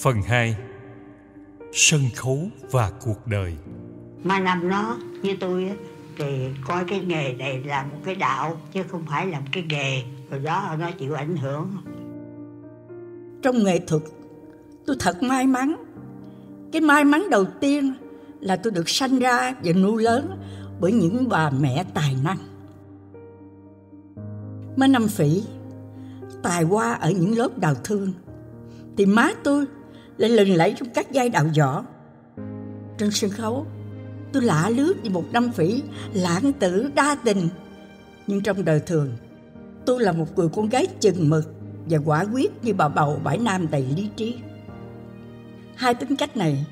Phần 2 Sân khấu và cuộc đời Mà năm nó như tôi á, thì coi cái nghề này là một cái đạo chứ không phải làm cái nghề rồi đó nó chịu ảnh hưởng Trong nghệ thuật, tôi thật may mắn. Cái may mắn đầu tiên là tôi được sanh ra và nuôi lớn bởi những bà mẹ tài năng. Má Năm Phỉ, tài hoa ở những lớp đào thương, thì má tôi lại lừng lẫy trong các giai đạo võ. Trên sân khấu, tôi lạ lướt như một Năm Phỉ lãng tử đa tình. Nhưng trong đời thường, tôi là một người con gái chừng mực và quả quyết như bà bầu bãi nam đầy lý trí. Hai tính cách này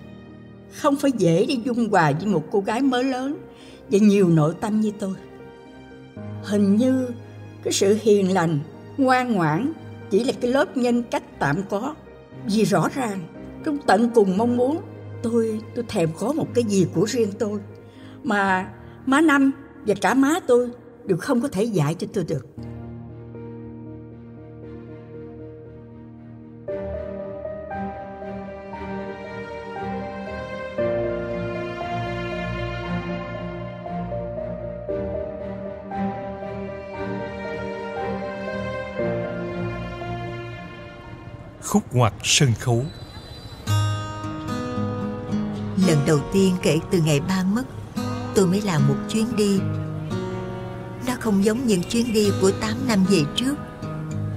không phải dễ để dung hòa với một cô gái mới lớn và nhiều nội tâm như tôi. Hình như cái sự hiền lành, ngoan ngoãn chỉ là cái lớp nhân cách tạm có. Vì rõ ràng, trong tận cùng mong muốn, tôi tôi thèm có một cái gì của riêng tôi mà má Năm và cả má tôi đều không có thể dạy cho tôi được. Khúc ngoặt sân khấu Lần đầu tiên kể từ ngày ba mất, Tôi mới làm một chuyến đi. Nó không giống những chuyến đi của 8 năm về trước.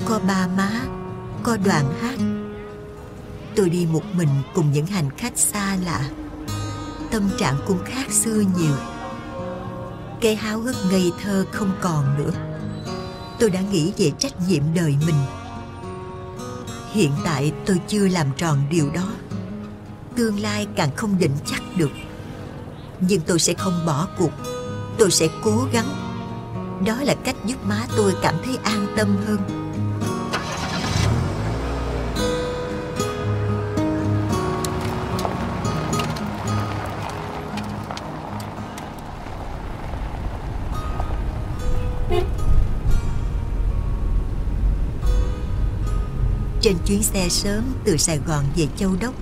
Có ba má, Có đoàn hát. Tôi đi một mình cùng những hành khách xa lạ. Tâm trạng cũng khác xưa nhiều. Cái háo hức ngây thơ không còn nữa. Tôi đã nghĩ về trách nhiệm đời mình. Hiện tại tôi chưa làm tròn điều đó. Tương lai càng không định chắc được. Nhưng tôi sẽ không bỏ cuộc. Tôi sẽ cố gắng. Đó là cách giúp má tôi cảm thấy an tâm hơn. Trên chuyến xe sớm từ Sài Gòn về Châu Đốc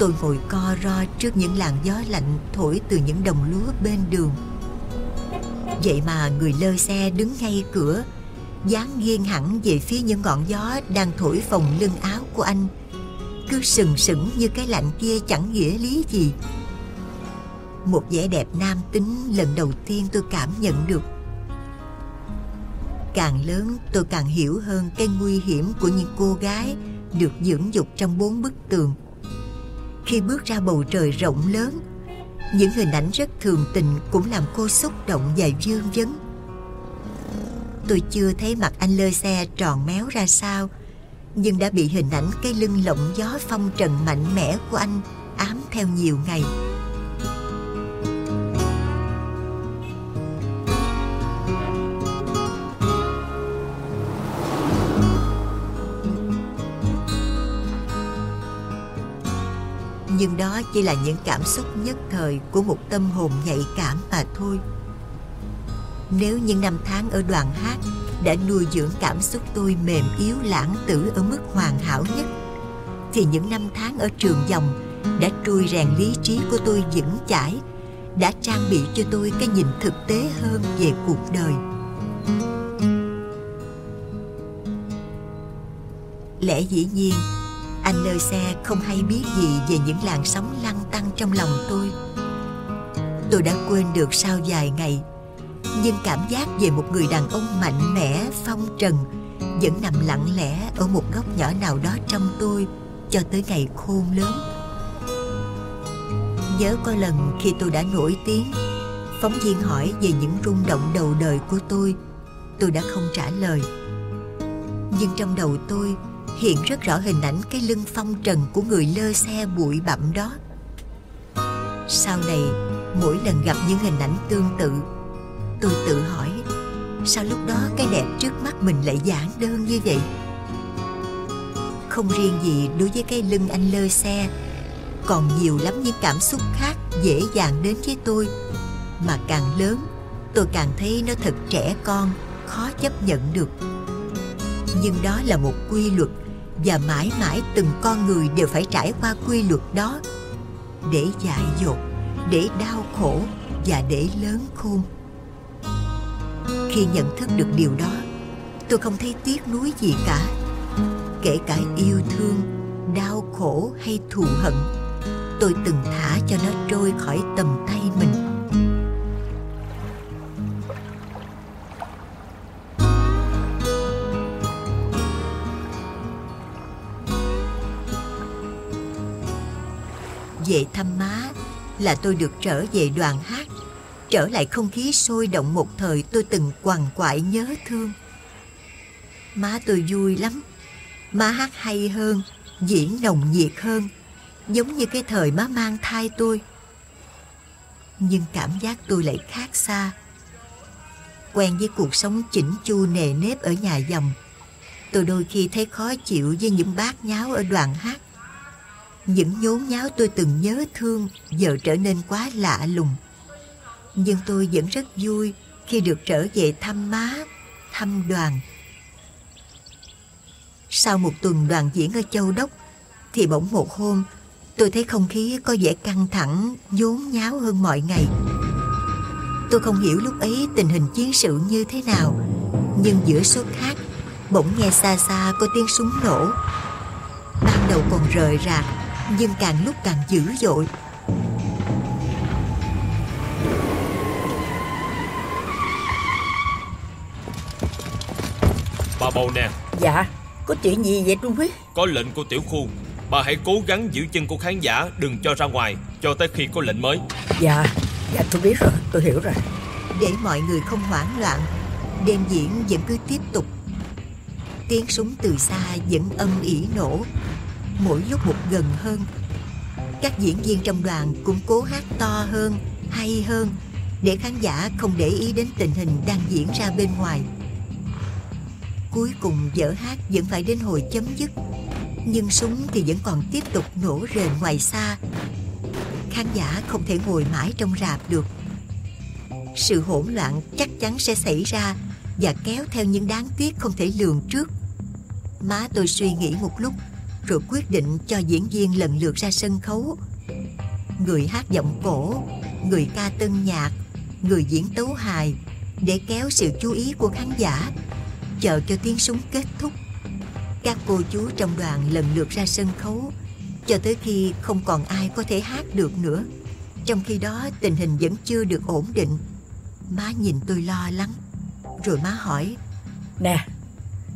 Tôi ngồi co ro trước những làn gió lạnh thổi từ những đồng lúa bên đường. Vậy mà người lơ xe đứng ngay cửa, dáng nghiêng hẳn về phía những ngọn gió đang thổi phồng lưng áo của anh. Cứ sừng sững như cái lạnh kia chẳng nghĩa lý gì. Một vẻ đẹp nam tính lần đầu tiên tôi cảm nhận được. Càng lớn tôi càng hiểu hơn cái nguy hiểm của những cô gái được dưỡng dục trong bốn bức tường. Khi bước ra bầu trời rộng lớn, những hình ảnh rất thường tình cũng làm cô xúc động và vương vấn. Tôi chưa thấy mặt anh lơ xe tròn méo ra sao, nhưng đã bị hình ảnh cái lưng lộng gió phong trần mạnh mẽ của anh ám theo nhiều ngày. Nhưng đó chỉ là những cảm xúc nhất thời của một tâm hồn nhạy cảm mà thôi. Nếu những năm tháng ở đoàn hát đã nuôi dưỡng cảm xúc tôi mềm yếu lãng tử ở mức hoàn hảo nhất, thì những năm tháng ở trường dòng đã trui rèn lý trí của tôi vững chãi, đã trang bị cho tôi cái nhìn thực tế hơn về cuộc đời. Lẽ dĩ nhiên, anh lơ xe không hay biết gì về những làn sóng lăn tăng trong lòng tôi. Tôi đã quên được sau vài ngày Nhưng cảm giác về một người đàn ông mạnh mẽ, phong trần Vẫn nằm lặng lẽ ở một góc nhỏ nào đó trong tôi Cho tới ngày khôn lớn. Nhớ có lần khi tôi đã nổi tiếng Phóng viên hỏi về những rung động đầu đời của tôi Tôi đã không trả lời. Nhưng trong đầu tôi hiện rất rõ hình ảnh cái lưng phong trần của người lơ xe bụi bặm đó. Sau này, mỗi lần gặp những hình ảnh tương tự, tôi tự hỏi, sao lúc đó cái đẹp trước mắt mình lại giản đơn như vậy? Không riêng gì đối với cái lưng anh lơ xe, còn nhiều lắm những cảm xúc khác dễ dàng đến với tôi. Mà càng lớn, tôi càng thấy nó thật trẻ con, khó chấp nhận được. Nhưng đó là một quy luật và mãi mãi từng con người đều phải trải qua quy luật đó để dại dột, để đau khổ và để lớn khôn. Khi nhận thức được điều đó, tôi không thấy tiếc nuối gì cả, kể cả yêu thương, đau khổ hay thù hận, tôi từng thả cho nó trôi khỏi tầm tay mình. Về thăm má, là tôi được trở về đoàn hát. Trở lại không khí sôi động một thời, tôi từng quằn quại nhớ thương. Má tôi vui lắm. Má hát hay hơn, diễn nồng nhiệt hơn, giống như cái thời má mang thai tôi. Nhưng cảm giác tôi lại khác xa. Quen với cuộc sống chỉnh chu nề nếp ở nhà dòng, tôi đôi khi thấy khó chịu với những bát nháo ở đoàn hát những nhốn nháo tôi từng nhớ thương giờ trở nên quá lạ lùng nhưng tôi vẫn rất vui khi được trở về thăm má thăm đoàn sau một tuần đoàn diễn ở Châu Đốc thì bỗng một hôm tôi thấy không khí có vẻ căng thẳng, nhốn nháo hơn mọi ngày. Tôi không hiểu lúc ấy tình hình chiến sự như thế nào, nhưng giữa số hát bỗng nghe xa xa có tiếng súng nổ. Ban đầu còn rời rạc, nhưng càng lúc càng dữ dội. Bà bầu nè. Dạ Có chuyện gì vậy Trung Quý Có lệnh của tiểu khu. Bà hãy cố gắng giữ chân của khán giả Đừng cho ra ngoài Cho tới khi có lệnh mới. Dạ Dạ tôi biết rồi Tôi hiểu rồi. Để mọi người không hoảng loạn Đêm diễn vẫn cứ tiếp tục. Tiếng súng từ xa vẫn âm ỉ nổ Mỗi lúc một gần hơn. Các diễn viên trong đoàn cũng cố hát to hơn, Hay hơn, Để khán giả không để ý đến tình hình đang diễn ra bên ngoài. Cuối cùng vở hát vẫn phải đến hồi chấm dứt, Nhưng súng thì vẫn còn tiếp tục nổ rền ngoài xa. Khán giả không thể ngồi mãi trong rạp được. Sự hỗn loạn chắc chắn sẽ xảy ra Và kéo theo những đáng tiếc không thể lường trước. Má tôi suy nghĩ một lúc rồi quyết định cho diễn viên lần lượt ra sân khấu Người hát giọng cổ Người ca tân nhạc Người diễn tấu hài Để kéo sự chú ý của khán giả chờ cho tiếng súng kết thúc. Các cô chú trong đoàn lần lượt ra sân khấu, cho tới khi không còn ai có thể hát được nữa. Trong khi đó tình hình vẫn chưa được ổn định. Má nhìn tôi lo lắng, rồi má hỏi. Nè,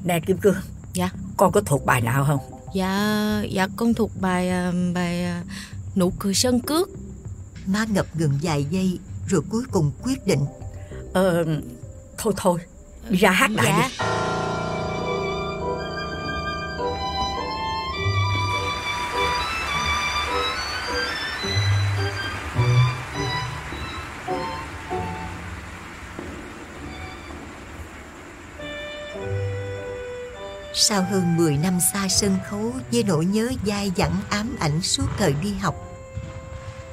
nè Kim Cương. Dạ. Con có thuộc bài nào không? Dạ, dạ con thuộc bài à, bài à, nụ cười sân cước. Má ngập ngừng vài giây, rồi cuối cùng quyết định. Ờ, thôi thôi, ra hát đại dạ. đi. Sau hơn 10 năm xa sân khấu với nỗi nhớ dai dẳng ám ảnh suốt thời đi học,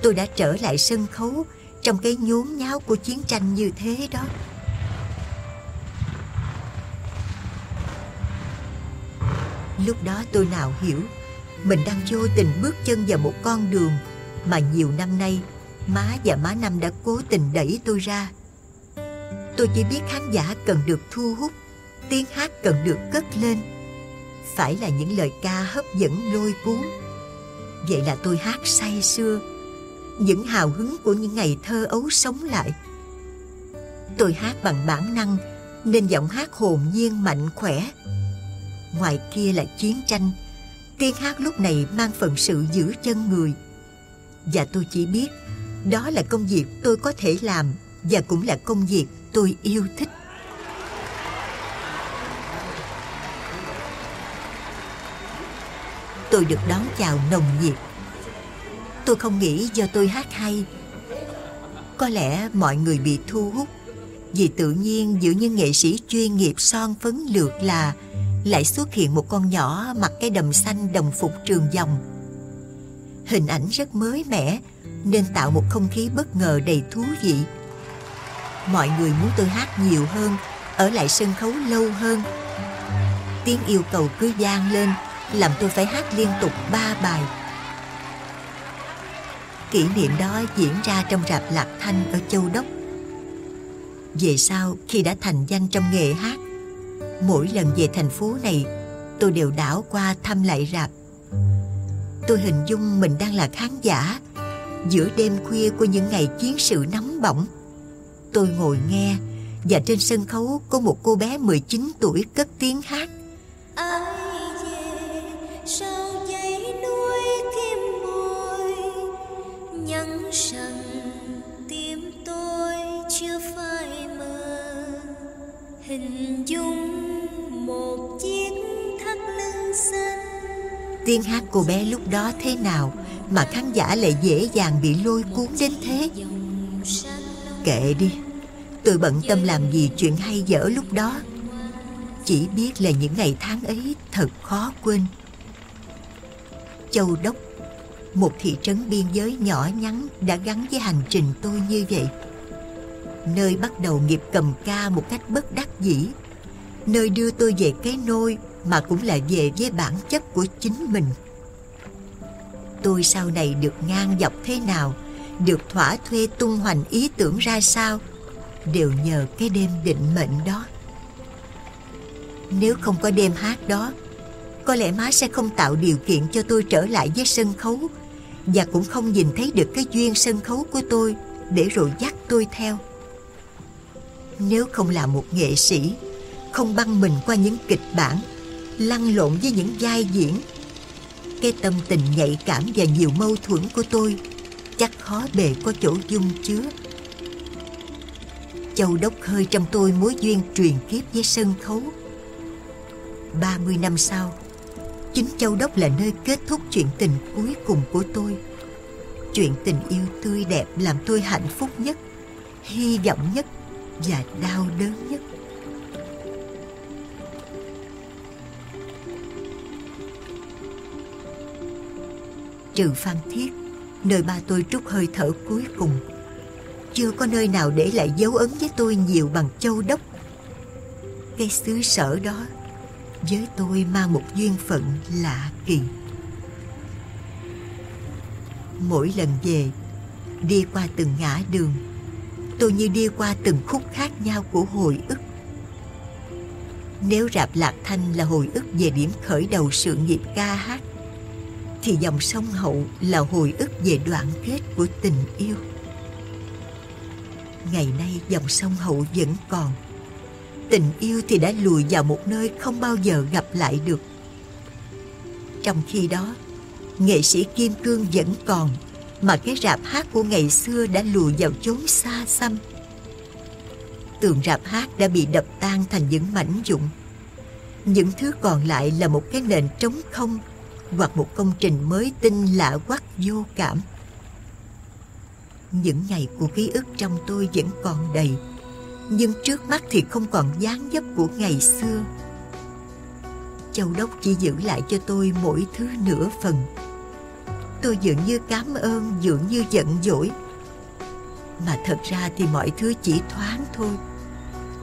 tôi đã trở lại sân khấu trong cái nhốn nháo của chiến tranh như thế đó. Lúc đó tôi nào hiểu mình đang vô tình bước chân vào một con đường mà nhiều năm nay má và má năm đã cố tình đẩy tôi ra. Tôi chỉ biết khán giả cần được thu hút, tiếng hát cần được cất lên. Phải là những lời ca hấp dẫn lôi cuốn. Vậy là tôi hát say sưa, những hào hứng của những ngày thơ ấu sống lại. Tôi hát bằng bản năng nên giọng hát hồn nhiên mạnh khỏe. Ngoài kia là chiến tranh, tiếng hát lúc này mang phần sự giữ chân người. Và tôi chỉ biết đó là công việc tôi có thể làm và cũng là công việc tôi yêu thích. Tôi được đón chào nồng nhiệt. Tôi không nghĩ do tôi hát hay. Có lẽ mọi người bị thu hút vì tự nhiên giữa những nghệ sĩ chuyên nghiệp son phấn lượt là lại xuất hiện một con nhỏ mặc cái đầm xanh đồng phục trường dòng. Hình ảnh rất mới mẻ nên tạo một không khí bất ngờ đầy thú vị. Mọi người muốn tôi hát nhiều hơn, ở lại sân khấu lâu hơn. Tiếng yêu cầu cứ vang lên làm tôi phải hát liên tục ba bài. Kỷ niệm đó diễn ra trong rạp Lạc Thanh ở Châu Đốc. Về sau, khi đã thành danh trong nghề hát, mỗi lần về thành phố này, tôi đều đảo qua thăm lại rạp. Tôi hình dung mình đang là khán giả giữa đêm khuya của những ngày chiến sự nóng bỏng. Tôi ngồi nghe và trên sân khấu có một cô bé 19 tuổi cất tiếng hát. Tiếng hát cô bé lúc đó thế nào mà khán giả lại dễ dàng bị lôi cuốn đến thế? Kệ đi, tôi bận tâm làm gì chuyện hay dở lúc đó. Chỉ biết là những ngày tháng ấy thật khó quên. Châu Đốc, một thị trấn biên giới nhỏ nhắn đã gắn với hành trình tôi như vậy. Nơi bắt đầu nghiệp cầm ca một cách bất đắc dĩ. Nơi đưa tôi về cái nôi mà cũng là về với bản chất của chính mình. Tôi sau này được ngang dọc thế nào, được thỏa thuê tung hoành ý tưởng ra sao, đều nhờ cái đêm định mệnh đó. Nếu không có đêm hát đó, có lẽ má sẽ không tạo điều kiện cho tôi trở lại với sân khấu và cũng không nhìn thấy được cái duyên sân khấu của tôi để rồi dắt tôi theo. Nếu không là một nghệ sĩ, không băng mình qua những kịch bản, lăn lộn với những vai diễn, cái tâm tình nhạy cảm và nhiều mâu thuẫn của tôi chắc khó bề có chỗ dung chứa. Châu Đốc hơi trong tôi mối duyên truyền kiếp với sân khấu. 30 năm sau, chính Châu Đốc là nơi kết thúc chuyện tình cuối cùng của tôi. Chuyện tình yêu tươi đẹp làm tôi hạnh phúc nhất, hy vọng nhất và đau đớn nhất. Trừ Phan Thiết, nơi ba tôi trút hơi thở cuối cùng. Chưa có nơi nào để lại dấu ấn với tôi nhiều bằng Châu Đốc. Cái xứ sở đó với tôi mang một duyên phận lạ kỳ. Mỗi lần về, đi qua từng ngã đường, tôi như đi qua từng khúc khác nhau của hồi ức. Nếu rạp Lạc Thanh là hồi ức về điểm khởi đầu sự nghiệp ca hát, thì dòng sông Hậu là hồi ức về đoạn kết của tình yêu. Ngày nay dòng sông Hậu vẫn còn, tình yêu thì đã lùi vào một nơi không bao giờ gặp lại được. Trong khi đó, nghệ sĩ Kim Cương vẫn còn, mà cái rạp hát của ngày xưa đã lùi vào chốn xa xăm. Tường rạp hát đã bị đập tan thành những mảnh vụn. Những thứ còn lại là một cái nền trống không hoặc một công trình mới tinh lạ quắc vô cảm. Những ngày của ký ức trong tôi vẫn còn đầy nhưng trước mắt thì không còn dáng dấp của ngày xưa. Châu Đốc chỉ giữ lại cho tôi mỗi thứ nửa phần. Tôi dường như cảm ơn, dường như giận dỗi. Mà thật ra thì mọi thứ chỉ thoáng thôi.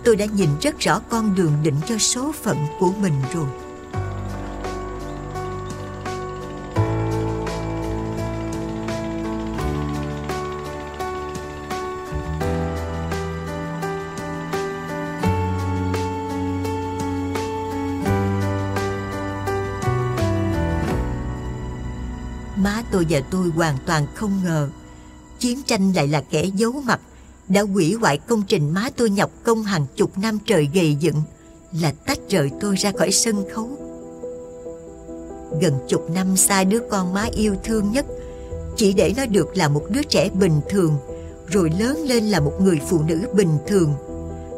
Tôi đã nhìn rất rõ con đường định cho số phận của mình rồi. Tôi và tôi hoàn toàn không ngờ. Chiến tranh lại là kẻ giấu mặt Đã hủy hoại công trình má tôi nhọc công hàng chục năm trời gầy dựng Là tách rời tôi ra khỏi sân khấu. Gần chục năm xa đứa con má yêu thương nhất Chỉ để nó được là một đứa trẻ bình thường Rồi lớn lên là một người phụ nữ bình thường.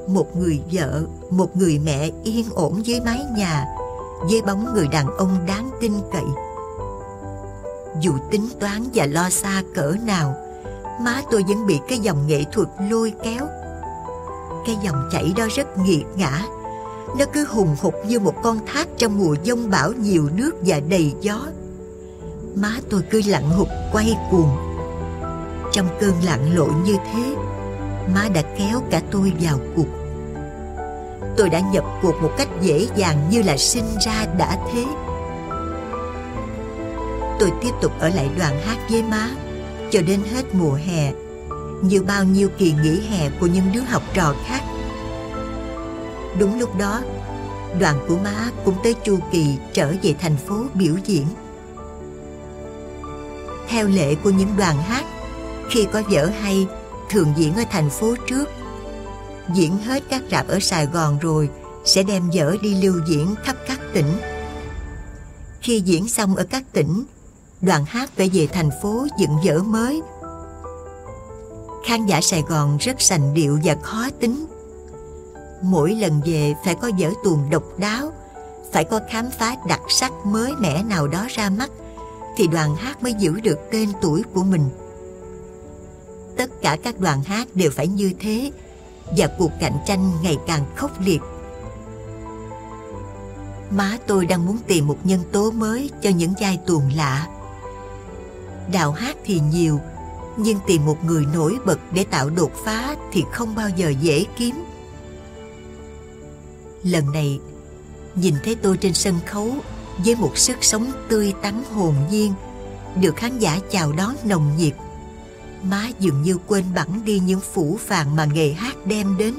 Một người vợ, một người mẹ yên ổn dưới mái nhà Với bóng người đàn ông đáng tin cậy dù tính toán và lo xa cỡ nào, Má tôi vẫn bị cái dòng nghệ thuật lôi kéo. Cái dòng chảy đó rất nghiệt ngã. Nó cứ hùng hục như một con thác trong mùa giông bão nhiều nước và đầy gió. Má tôi cứ lặng hụt quay cuồng. Trong cơn lặng lội như thế, Má đã kéo cả tôi vào cuộc. Tôi đã nhập cuộc một cách dễ dàng như là sinh ra đã thế. Tôi tiếp tục ở lại đoàn hát với má cho đến hết mùa hè như bao nhiêu kỳ nghỉ hè của những đứa học trò khác. Đúng lúc đó, đoàn của má cũng tới chu kỳ trở về thành phố biểu diễn. Theo lệ của những đoàn hát, khi có vở hay, thường diễn ở thành phố trước. Diễn hết các rạp ở Sài Gòn rồi, sẽ đem vở đi lưu diễn khắp các tỉnh. Khi diễn xong ở các tỉnh, đoàn hát phải về thành phố dựng dở mới. Khán giả Sài Gòn rất sành điệu và khó tính. Mỗi lần về phải có vở tuồng độc đáo, phải có khám phá đặc sắc mới mẻ nào đó ra mắt, thì đoàn hát mới giữ được tên tuổi của mình. Tất cả các đoàn hát đều phải như thế, và cuộc cạnh tranh ngày càng khốc liệt. Má tôi đang muốn tìm một nhân tố mới cho những giai tuồng lạ đạo hát thì nhiều, nhưng tìm một người nổi bật để tạo đột phá thì không bao giờ dễ kiếm. Lần này, nhìn thấy tôi trên sân khấu với một sức sống tươi tắn hồn nhiên, được khán giả chào đón nồng nhiệt, má dường như quên bẵng đi những phủ phàng mà nghề hát đem đến.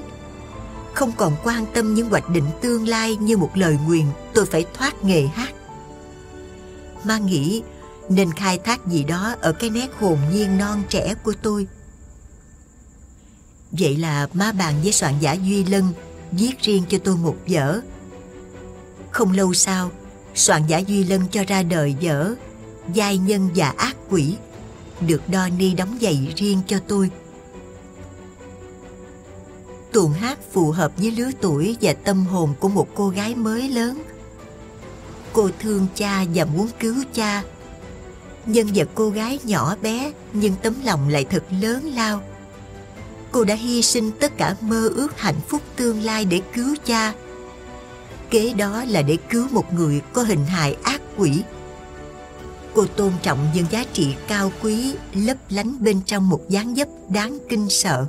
Không còn quan tâm những hoạch định tương lai như một lời nguyền, tôi phải thoát nghề hát. Má nghĩ nên khai thác gì đó ở cái nét hồn nhiên non trẻ của tôi. Vậy là má bàn với soạn giả Duy Lân viết riêng cho tôi một vở. Không lâu sau, soạn giả Duy Lân cho ra đời vở Giai nhân và ác quỷ được Donny đóng giày riêng cho tôi. Tuồng hát phù hợp với lứa tuổi và tâm hồn của một cô gái mới lớn. Cô thương cha và muốn cứu cha nhân vật cô gái nhỏ bé nhưng tấm lòng lại thật lớn lao. Cô đã hy sinh tất cả mơ ước hạnh phúc tương lai để cứu cha. Kế đó là để cứu một người có hình hài ác quỷ. Cô tôn trọng những giá trị cao quý lấp lánh bên trong một dáng dấp đáng kinh sợ.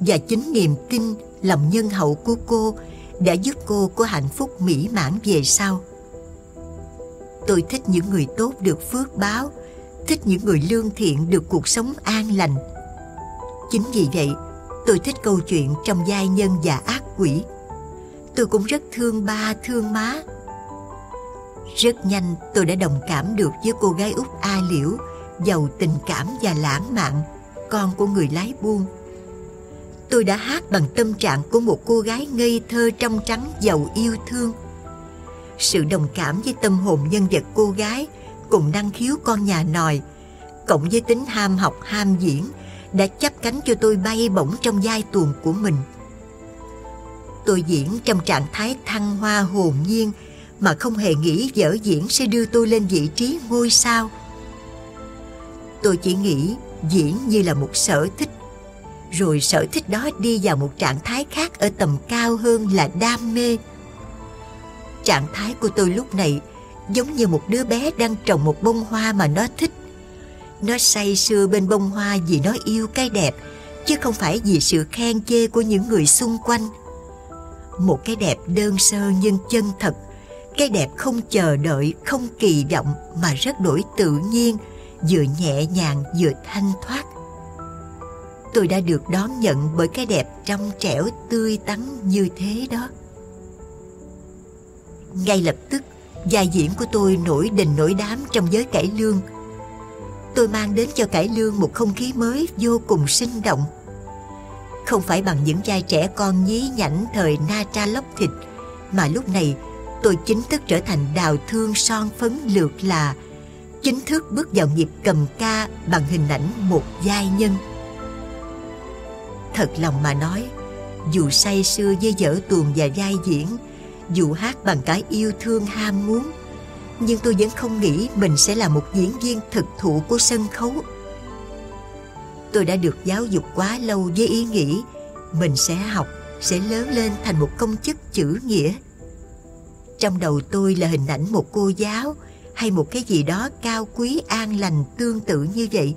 Và chính niềm tin, lòng nhân hậu của cô đã giúp cô có hạnh phúc mỹ mãn về sau. Tôi thích những người tốt được phước báo, thích những người lương thiện được cuộc sống an lành. Chính vì vậy, tôi thích câu chuyện trong giai nhân và ác quỷ. Tôi cũng rất thương ba, thương má. Rất nhanh tôi đã đồng cảm được với cô gái út A Liễu, giàu tình cảm và lãng mạn, con của người lái buôn. Tôi đã hát bằng tâm trạng của một cô gái ngây thơ trong trắng giàu yêu thương – sự đồng cảm với tâm hồn nhân vật cô gái cùng năng khiếu con nhà nòi. Cộng với tính ham học, ham diễn, đã chấp cánh cho tôi bay bổng trong vai tuồng của mình. Tôi diễn trong trạng thái thăng hoa hồn nhiên mà không hề nghĩ vở diễn sẽ đưa tôi lên vị trí ngôi sao. Tôi chỉ nghĩ diễn như là một sở thích, rồi sở thích đó đi vào một trạng thái khác ở tầm cao hơn là đam mê. Trạng thái của tôi lúc này giống như một đứa bé đang trồng một bông hoa mà nó thích. Nó say sưa bên bông hoa vì nó yêu cái đẹp, chứ không phải vì sự khen chê của những người xung quanh. Một cái đẹp đơn sơ nhưng chân thật, cái đẹp không chờ đợi, không kỳ vọng mà rất đổi tự nhiên, vừa nhẹ nhàng vừa thanh thoát. Tôi đã được đón nhận bởi cái đẹp trong trẻo tươi tắn như thế đó. Ngay lập tức, vai diễn của tôi nổi đình nổi đám trong giới cải lương. Tôi mang đến cho cải lương một không khí mới vô cùng sinh động. Không phải bằng những vai trẻ con nhí nhảnh thời na tra lóc thịt, mà lúc này tôi chính thức trở thành đào thương son phấn lược là chính thức bước vào nhịp cầm ca bằng hình ảnh một giai nhân. Thật lòng mà nói, dù say sưa với dở tuồng và vai diễn, dù hát bằng cái yêu thương ham muốn, nhưng tôi vẫn không nghĩ mình sẽ là một diễn viên thực thụ của sân khấu. Tôi đã được giáo dục quá lâu với ý nghĩ mình sẽ học, sẽ lớn lên thành một công chức chữ nghĩa. Trong đầu tôi là hình ảnh một cô giáo hay một cái gì đó cao quý an lành tương tự như vậy.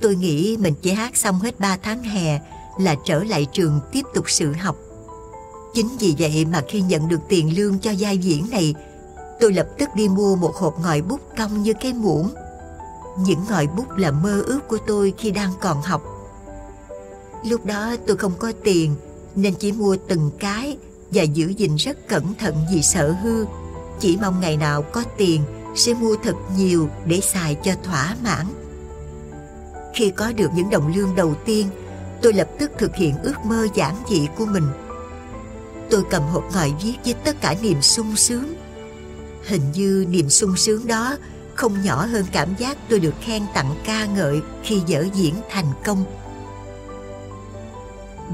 Tôi nghĩ mình chỉ hát xong hết ba tháng hè là trở lại trường tiếp tục sự học. Chính vì vậy mà khi nhận được tiền lương cho vai diễn này, Tôi lập tức đi mua một hộp ngòi bút cong như cái muỗng. Những ngòi bút là mơ ước của tôi khi đang còn học. Lúc đó tôi không có tiền nên chỉ mua từng cái và giữ gìn rất cẩn thận vì sợ hư. Chỉ mong ngày nào có tiền sẽ mua thật nhiều để xài cho thỏa mãn. Khi có được những đồng lương đầu tiên, tôi lập tức thực hiện ước mơ giản dị của mình. Tôi cầm hộp ngòi viết với tất cả niềm sung sướng. Hình như niềm sung sướng đó không nhỏ hơn cảm giác tôi được khen tặng ca ngợi khi dở diễn thành công.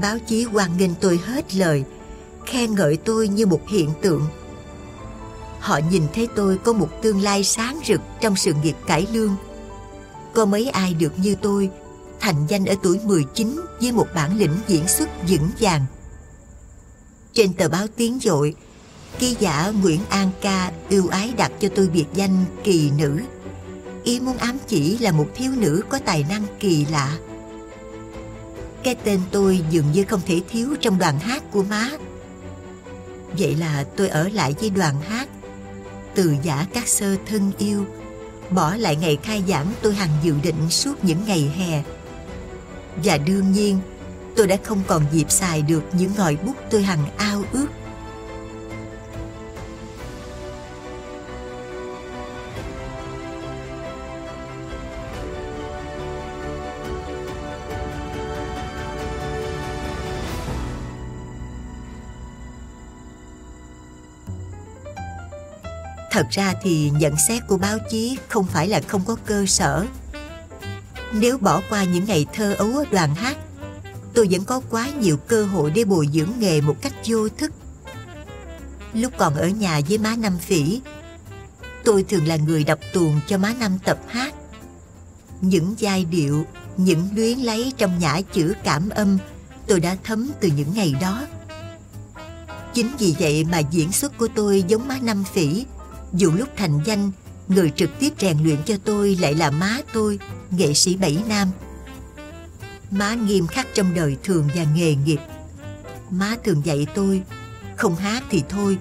Báo chí hoan nghênh tôi hết lời, khen ngợi tôi như một hiện tượng. Họ nhìn thấy tôi có một tương lai sáng rực trong sự nghiệp cải lương. Có mấy ai được như tôi, thành danh ở tuổi 19 với một bản lĩnh diễn xuất vững vàng. Trên tờ báo Tiếng Dội, ký giả Nguyễn An Ca ưu ái đặt cho tôi biệt danh kỳ nữ. Ý muốn ám chỉ là một thiếu nữ có tài năng kỳ lạ. Cái tên tôi dường như không thể thiếu trong đoàn hát của má. Vậy là tôi ở lại với đoàn hát, từ giả các sơ thân yêu, bỏ lại ngày khai giảng tôi hằng dự định suốt những ngày hè. Và đương nhiên, tôi đã không còn dịp xài được những ngòi bút tôi hằng ao ước. Thật ra thì nhận xét của báo chí không phải là không có cơ sở. Nếu bỏ qua những ngày thơ ấu đoàn hát, tôi vẫn có quá nhiều cơ hội để bồi dưỡng nghề một cách vô thức. Lúc còn ở nhà với má Năm Phỉ, tôi thường là người đọc tuồng cho má Năm tập hát. Những giai điệu, những luyến lấy trong nhã chữ cảm âm tôi đã thấm từ những ngày đó. Chính vì vậy mà diễn xuất của tôi giống má Năm Phỉ, dù lúc thành danh, người trực tiếp rèn luyện cho tôi lại là má tôi, nghệ sĩ Bảy Nam. Má nghiêm khắc trong đời thường và nghề nghiệp. Má thường dạy tôi, không hát thì thôi,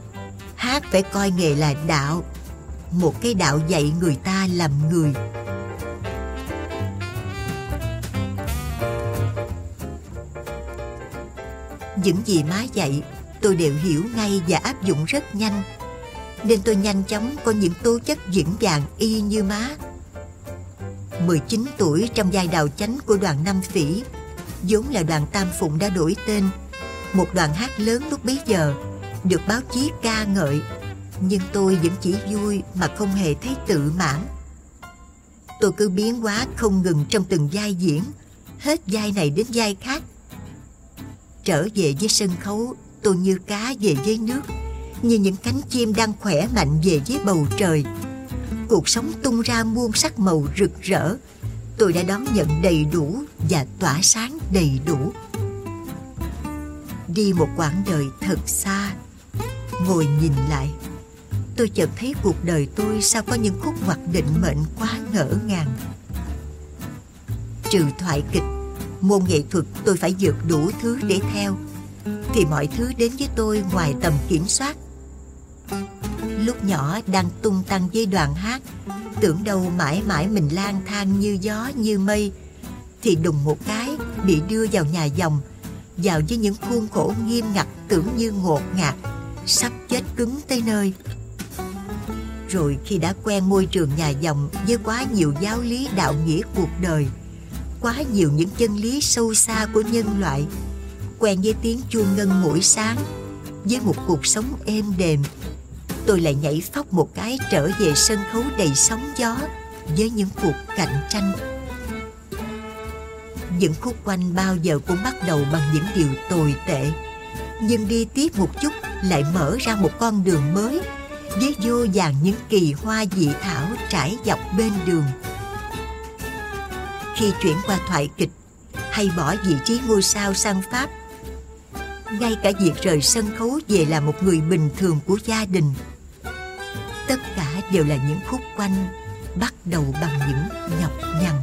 hát phải coi nghề là đạo. Một cái đạo dạy người ta làm người. Những gì má dạy, tôi đều hiểu ngay và áp dụng rất nhanh nên tôi nhanh chóng có những tố chất vững vàng y như má. 19 tuổi trong giai đào chánh của đoàn Năm Phỉ, vốn là đoàn Tam Phụng đã đổi tên, một đoàn hát lớn lúc bấy giờ, được báo chí ca ngợi, nhưng tôi vẫn chỉ vui mà không hề thấy tự mãn. Tôi cứ biến hóa không ngừng trong từng vai diễn, hết vai này đến vai khác. Trở về với sân khấu, tôi như cá về với nước, như những cánh chim đang khỏe mạnh về với bầu trời. Cuộc sống tung ra muôn sắc màu rực rỡ. Tôi đã đón nhận đầy đủ và tỏa sáng đầy đủ. Đi một quãng đời thật xa, ngồi nhìn lại, tôi chợt thấy cuộc đời tôi sao có những khúc ngoặt định mệnh quá ngỡ ngàng. Trừ thoại kịch, môn nghệ thuật tôi phải vượt đủ thứ để theo, thì mọi thứ đến với tôi ngoài tầm kiểm soát Lúc nhỏ đang tung tăng với đoàn hát, Tưởng đâu mãi mãi mình lang thang như gió, như mây. Thì đùng một cái bị đưa vào nhà dòng, Vào với những khuôn khổ nghiêm ngặt tưởng như ngột ngạt, Sắp chết cứng tới nơi. Rồi khi đã quen môi trường nhà dòng Với quá nhiều giáo lý đạo nghĩa cuộc đời, Quá nhiều những chân lý sâu xa của nhân loại, Quen với tiếng chuông ngân mỗi sáng, Với một cuộc sống êm đềm tôi lại nhảy phóc một cái trở về sân khấu đầy sóng gió với những cuộc cạnh tranh. Những khúc quanh bao giờ cũng bắt đầu bằng những điều tồi tệ, nhưng đi tiếp một chút lại mở ra một con đường mới với vô vàng những kỳ hoa dị thảo trải dọc bên đường. Khi chuyển qua thoại kịch hay bỏ vị trí ngôi sao sang Pháp, ngay cả việc rời sân khấu về là một người bình thường của gia đình tất cả đều là những khúc quanh bắt đầu bằng những nhọc nhằn.